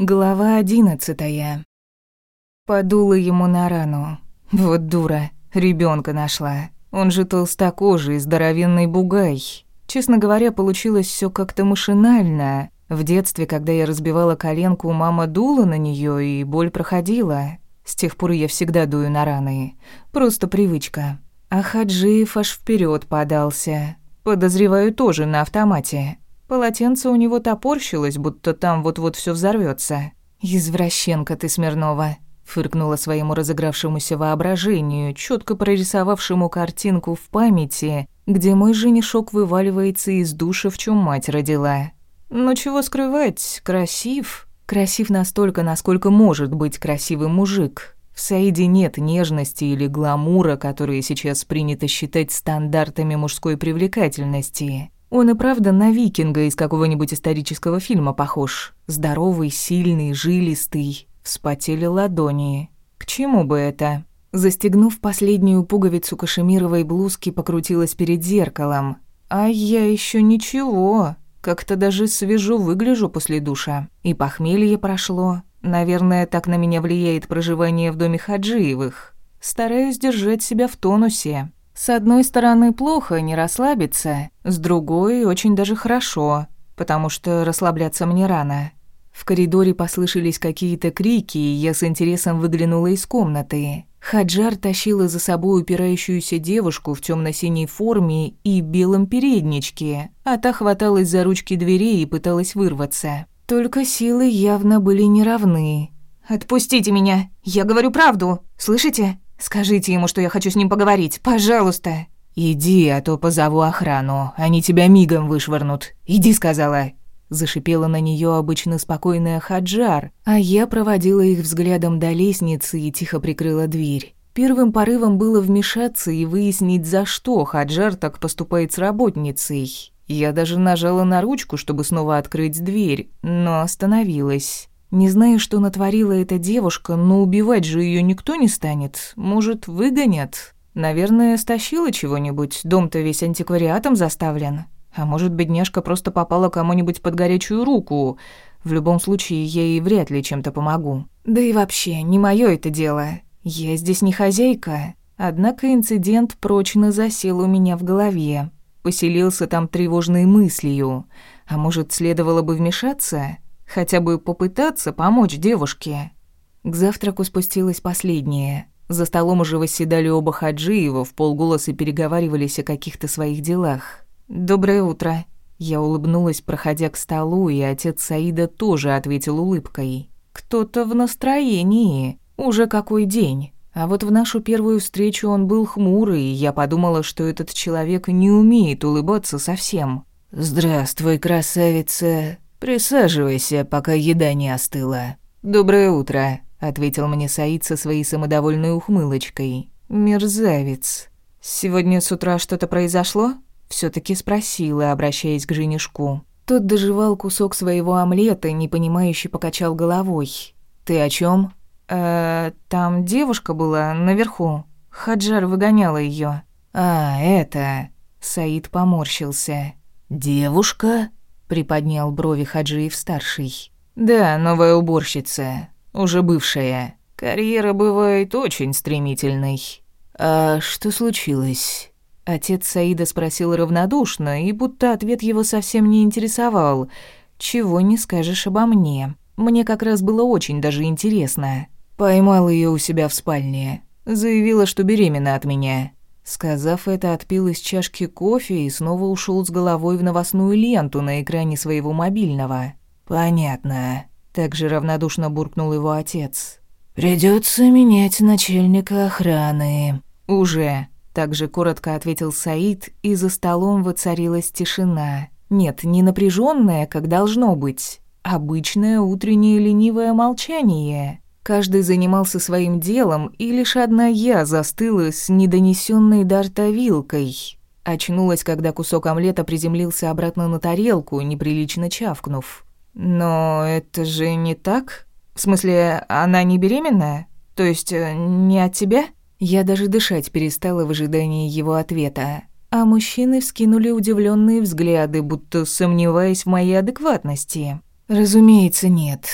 Глава одиннадцатая. Подула ему на рану. Вот дура, ребенка нашла. Он же толстокожий, здоровенный бугай. Честно говоря, получилось все как-то машинально. В детстве, когда я разбивала коленку, мама дула на нее и боль проходила. С тех пор я всегда дую на раны. Просто привычка. А Хаджиев аж вперед подался. Подозреваю тоже на автомате. Полотенце у него топорщилось, будто там вот-вот все взорвется. «Извращенка ты, Смирнова», — фыркнула своему разыгравшемуся воображению, четко прорисовавшему картинку в памяти, где мой женишок вываливается из душа, в чем мать родила. «Ну чего скрывать, красив. Красив настолько, насколько может быть красивый мужик. В Саиде нет нежности или гламура, которые сейчас принято считать стандартами мужской привлекательности». Он и правда на викинга из какого-нибудь исторического фильма похож. Здоровый, сильный, жилистый. Вспотели ладони. К чему бы это? Застегнув последнюю пуговицу кашемировой блузки, покрутилась перед зеркалом. А я еще ничего. Как-то даже свежо выгляжу после душа. И похмелье прошло. Наверное, так на меня влияет проживание в доме Хаджиевых. Стараюсь держать себя в тонусе. С одной стороны, плохо не расслабиться, с другой очень даже хорошо, потому что расслабляться мне рано. В коридоре послышались какие-то крики, и я с интересом выглянула из комнаты. Хаджар тащила за собой упирающуюся девушку в темно синей форме и белом передничке, а та хваталась за ручки дверей и пыталась вырваться. Только силы явно были неравны. «Отпустите меня! Я говорю правду! Слышите?» Скажите ему, что я хочу с ним поговорить, пожалуйста». «Иди, а то позову охрану, они тебя мигом вышвырнут. Иди», — сказала. Зашипела на нее обычно спокойная Хаджар, а я проводила их взглядом до лестницы и тихо прикрыла дверь. Первым порывом было вмешаться и выяснить, за что Хаджар так поступает с работницей. Я даже нажала на ручку, чтобы снова открыть дверь, но остановилась. Не знаю, что натворила эта девушка, но убивать же ее никто не станет. Может, выгонят? Наверное, стащила чего-нибудь. Дом-то весь антиквариатом заставлен. А может, бедняжка просто попала кому-нибудь под горячую руку. В любом случае, я ей вряд ли чем-то помогу. Да и вообще, не мое это дело. Я здесь не хозяйка. Однако инцидент прочно засел у меня в голове. Поселился там тревожной мыслью. А может, следовало бы вмешаться? Хотя бы попытаться помочь девушке. К завтраку спустилась последняя. За столом уже восседали оба Хаджиева, в полголоса переговаривались о каких-то своих делах. «Доброе утро». Я улыбнулась, проходя к столу, и отец Саида тоже ответил улыбкой. «Кто-то в настроении. Уже какой день». А вот в нашу первую встречу он был хмурый, и я подумала, что этот человек не умеет улыбаться совсем. «Здравствуй, красавица», «Присаживайся, пока еда не остыла». «Доброе утро», — ответил мне Саид со своей самодовольной ухмылочкой. «Мерзавец. Сегодня с утра что-то произошло?» все таки спросила, обращаясь к женишку. Тот доживал кусок своего омлета, непонимающе покачал головой. «Ты о чем? «Э, там девушка была наверху. Хаджар выгоняла ее. «А, это...» Саид поморщился. «Девушка?» Приподнял брови Хаджиев-старший. «Да, новая уборщица, уже бывшая. Карьера бывает очень стремительной». «А что случилось?» Отец Саида спросил равнодушно, и будто ответ его совсем не интересовал. «Чего не скажешь обо мне? Мне как раз было очень даже интересно». Поймал ее у себя в спальне. Заявила, что беременна от меня. Сказав это, отпил из чашки кофе и снова ушел с головой в новостную ленту на экране своего мобильного. «Понятно», — также равнодушно буркнул его отец. Придется менять начальника охраны». «Уже», — также коротко ответил Саид, и за столом воцарилась тишина. Нет, не напряженная, как должно быть. Обычное утреннее ленивое молчание. Каждый занимался своим делом, и лишь одна я застыла с недонесенной до вилкой. Очнулась, когда кусок омлета приземлился обратно на тарелку, неприлично чавкнув. «Но это же не так? В смысле, она не беременная? То есть э, не от тебя?» Я даже дышать перестала в ожидании его ответа. А мужчины вскинули удивленные взгляды, будто сомневаясь в моей адекватности. «Разумеется, нет.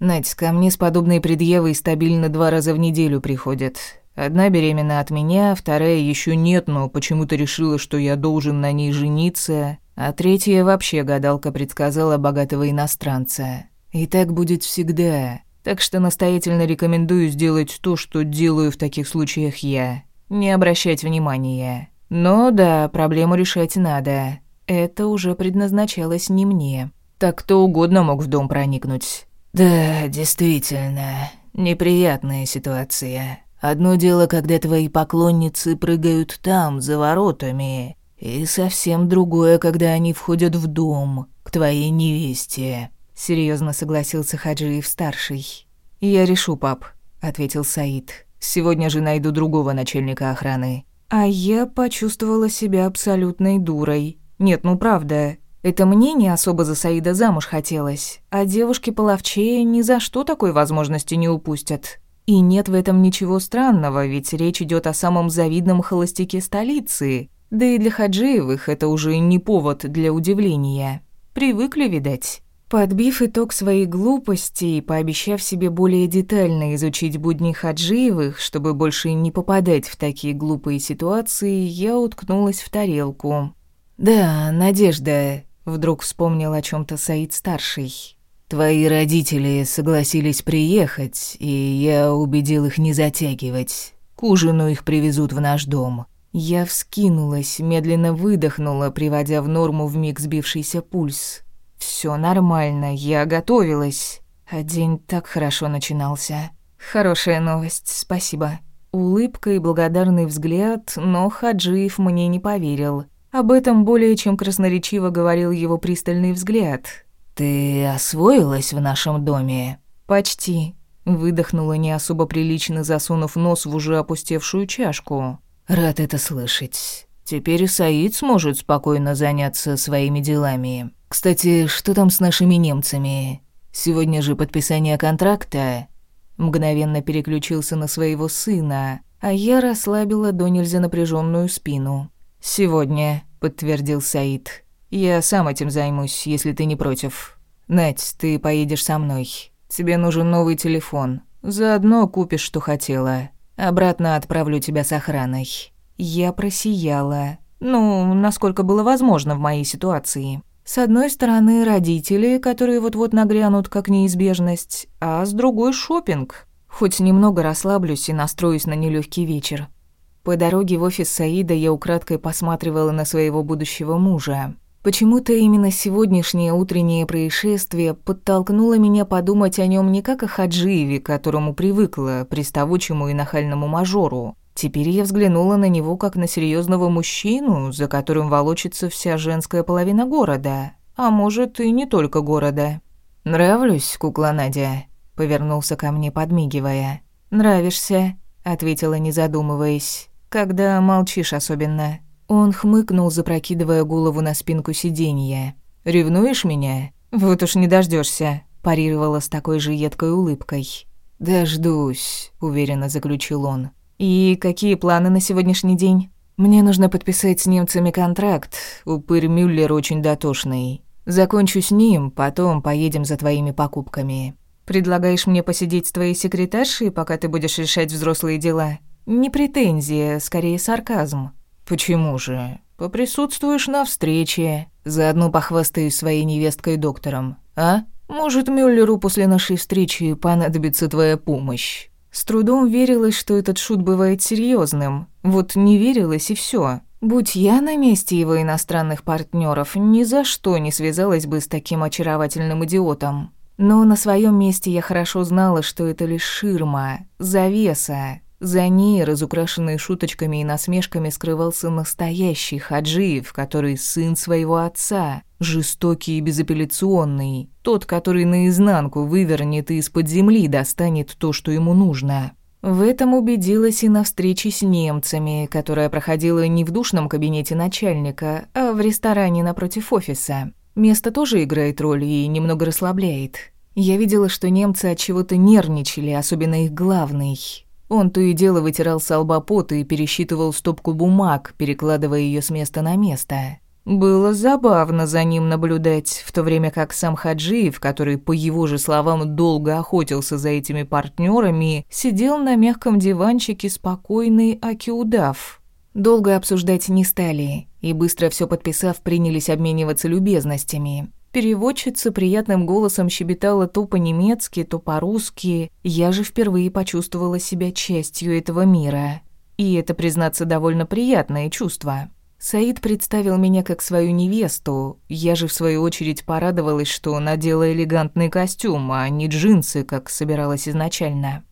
Надь, ко мне с подобной предъявой стабильно два раза в неделю приходят. Одна беременна от меня, вторая еще нет, но почему-то решила, что я должен на ней жениться, а третья вообще гадалка предсказала богатого иностранца. И так будет всегда. Так что настоятельно рекомендую сделать то, что делаю в таких случаях я. Не обращать внимания. Но да, проблему решать надо. Это уже предназначалось не мне. Так кто угодно мог в дом проникнуть. Да, действительно, неприятная ситуация. Одно дело, когда твои поклонницы прыгают там, за воротами, и совсем другое, когда они входят в дом, к твоей невесте. Серьезно согласился Хаджиев-старший. «Я решу, пап», — ответил Саид. «Сегодня же найду другого начальника охраны». А я почувствовала себя абсолютной дурой. Нет, ну правда, это мне не особо за Саида замуж хотелось, а девушки половчее ни за что такой возможности не упустят. И нет в этом ничего странного, ведь речь идет о самом завидном холостяке столицы. Да и для Хаджиевых это уже не повод для удивления. Привыкли, видать. Подбив итог своей глупости и пообещав себе более детально изучить будни Хаджиевых, чтобы больше не попадать в такие глупые ситуации, я уткнулась в тарелку. «Да, Надежда», — вдруг вспомнил о чем то Саид-старший. «Твои родители согласились приехать, и я убедил их не затягивать. К ужину их привезут в наш дом». Я вскинулась, медленно выдохнула, приводя в норму вмиг сбившийся пульс. Все нормально, я готовилась. А день так хорошо начинался. Хорошая новость, спасибо. Улыбка и благодарный взгляд, но Хаджиев мне не поверил. Об этом более чем красноречиво говорил его пристальный взгляд. «Ты освоилась в нашем доме?» «Почти», — выдохнула не особо прилично, засунув нос в уже опустевшую чашку. «Рад это слышать. Теперь и Саид сможет спокойно заняться своими делами. Кстати, что там с нашими немцами? Сегодня же подписание контракта. Мгновенно переключился на своего сына, а я расслабила до нельзя напряженную спину. «Сегодня», — подтвердил Саид. «Я сам этим займусь, если ты не против. Надь, ты поедешь со мной. Тебе нужен новый телефон. Заодно купишь, что хотела. Обратно отправлю тебя с охраной». Я просияла. Ну, насколько было возможно в моей ситуации. С одной стороны, родители, которые вот-вот нагрянут как неизбежность, а с другой — шопинг. Хоть немного расслаблюсь и настроюсь на нелегкий вечер. По дороге в офис Саида я украдкой посматривала на своего будущего мужа. Почему-то именно сегодняшнее утреннее происшествие подтолкнуло меня подумать о нем не как о Хаджиеве, к которому привыкла, приставучему и нахальному мажору, Теперь я взглянула на него как на серьезного мужчину, за которым волочится вся женская половина города, а может и не только города. «Нравлюсь, кукла Надя», — повернулся ко мне, подмигивая. «Нравишься», — ответила, не задумываясь, — «когда молчишь особенно». Он хмыкнул, запрокидывая голову на спинку сиденья. «Ревнуешь меня? Вот уж не дождешься, парировала с такой же едкой улыбкой. «Дождусь», — уверенно заключил он. «И какие планы на сегодняшний день?» «Мне нужно подписать с немцами контракт. Упырь Мюллер очень дотошный. Закончу с ним, потом поедем за твоими покупками». «Предлагаешь мне посидеть с твоей секретаршей, пока ты будешь решать взрослые дела?» «Не претензия, скорее сарказм». «Почему же? Поприсутствуешь на встрече. Заодно похвастаюсь своей невесткой-доктором. А? Может, Мюллеру после нашей встречи понадобится твоя помощь?» С трудом верилось, что этот шут бывает серьезным. Вот не верилось и все. Будь я на месте его иностранных партнеров, ни за что не связалась бы с таким очаровательным идиотом. Но на своем месте я хорошо знала, что это лишь ширма, завеса, за ней, разукрашенный шуточками и насмешками, скрывался настоящий Хаджиев, который сын своего отца, жестокий и безапелляционный, тот, который наизнанку вывернет и из-под земли достанет то, что ему нужно. В этом убедилась и на встрече с немцами, которая проходила не в душном кабинете начальника, а в ресторане напротив офиса. Место тоже играет роль и немного расслабляет. Я видела, что немцы от чего-то нервничали, особенно их главный. Он то и дело вытирал с и пересчитывал стопку бумаг, перекладывая ее с места на место. Было забавно за ним наблюдать, в то время как сам Хаджиев, который, по его же словам, долго охотился за этими партнерами, сидел на мягком диванчике спокойный Акиудав. Долго обсуждать не стали, и быстро все подписав, принялись обмениваться любезностями. Переводчица приятным голосом щебетала то по-немецки, то по-русски. Я же впервые почувствовала себя частью этого мира. И это, признаться, довольно приятное чувство. Саид представил меня как свою невесту. Я же, в свою очередь, порадовалась, что надела элегантный костюм, а не джинсы, как собиралась изначально.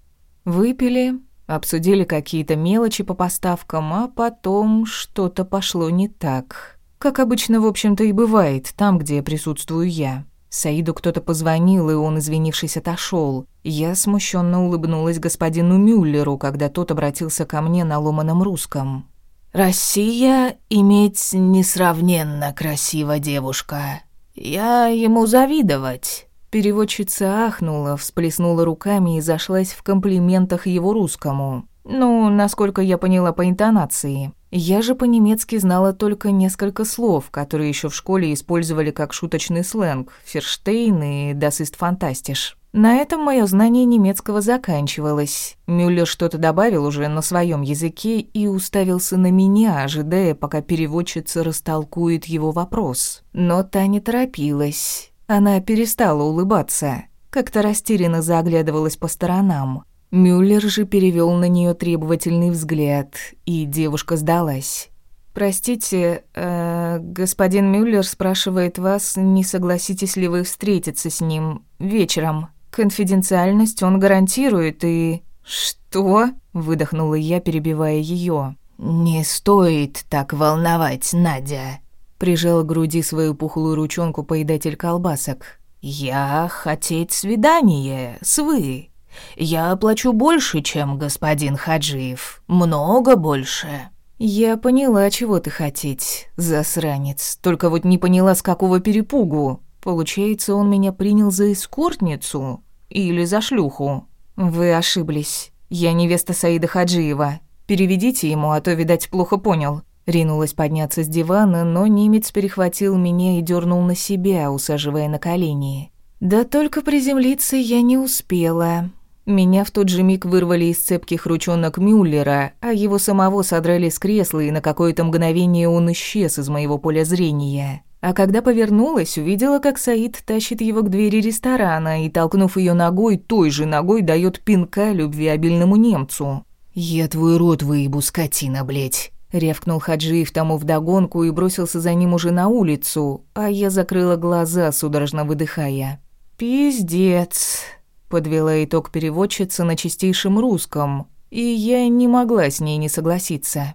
Выпили, обсудили какие-то мелочи по поставкам, а потом что-то пошло не так. Как обычно, в общем-то, и бывает, там, где присутствую я. Саиду кто-то позвонил, и он, извинившись, отошел. Я смущенно улыбнулась господину Мюллеру, когда тот обратился ко мне на ломаном русском. Россия иметь несравненно красиво девушка. Я ему завидовать. Переводчица ахнула, всплеснула руками и зашлась в комплиментах его русскому. Ну, насколько я поняла по интонации. Я же по-немецки знала только несколько слов, которые еще в школе использовали как шуточный сленг «ферштейн» и «das ist fantastisch». На этом мое знание немецкого заканчивалось. Мюллер что-то добавил уже на своем языке и уставился на меня, ожидая, пока переводчица растолкует его вопрос. Но та не торопилась. Она перестала улыбаться. Как-то растерянно заглядывалась по сторонам. Мюллер же перевел на нее требовательный взгляд, и девушка сдалась. «Простите, э, господин Мюллер спрашивает вас, не согласитесь ли вы встретиться с ним вечером?» Конфиденциальность он гарантирует и... Что? Выдохнула я, перебивая ее. Не стоит так волновать, Надя. Прижал к груди свою пухлую ручонку поедатель колбасок. Я хотеть свидание с вы. Я оплачу больше, чем господин Хаджиев. Много больше. Я поняла, чего ты хотеть, засранец. Только вот не поняла, с какого перепугу. Получается, он меня принял за эскортницу или за шлюху. Вы ошиблись. Я невеста Саида Хаджиева. Переведите ему, а то, видать, плохо понял. Ринулась подняться с дивана, но немец перехватил меня и дернул на себя, усаживая на колени. Да только приземлиться я не успела. Меня в тот же миг вырвали из цепких ручонок Мюллера, а его самого содрали с кресла, и на какое-то мгновение он исчез из моего поля зрения. А когда повернулась, увидела, как Саид тащит его к двери ресторана и, толкнув ее ногой, той же ногой дает пинка любвеобильному немцу. «Я твой рот выебу, скотина, блядь!» Рявкнул Хаджиев тому вдогонку и бросился за ним уже на улицу, а я закрыла глаза, судорожно выдыхая. «Пиздец!» — подвела итог переводчица на чистейшем русском, и я не могла с ней не согласиться.